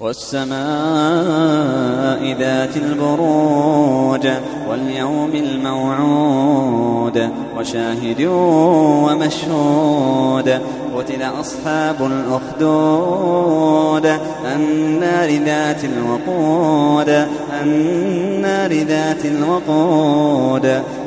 والسماء ذات البروج واليوم الموعود وشاهد ومشهود قتل أصحاب الأخدود النار ذات الوقود النار ذات الوقود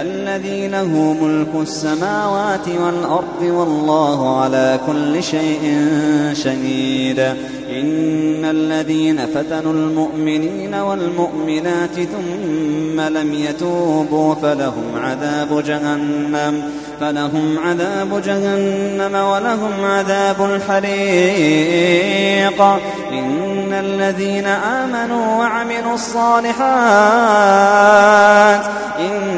الذي له ملك السماوات والأرض والله على كل شيء شهيد. إن الذين فتنوا المؤمنين والمؤمنات ثم لم يتوبوا فلهم عذاب جهنم فلهم عذاب جهنم ولهم عذاب الحريق. إن الذين آمنوا وعملوا الصالحات إن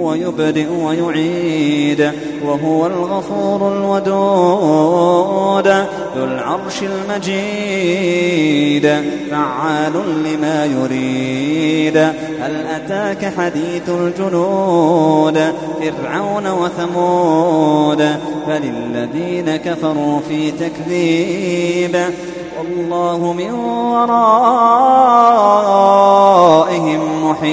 هو يبدئ ويعيد وهو الغفور الودود ذو العرش المجيد فعال لما يريد هل أتاك حديث الجنود فرعون وثمود فللذين كفروا في تكذيب والله من ورائهم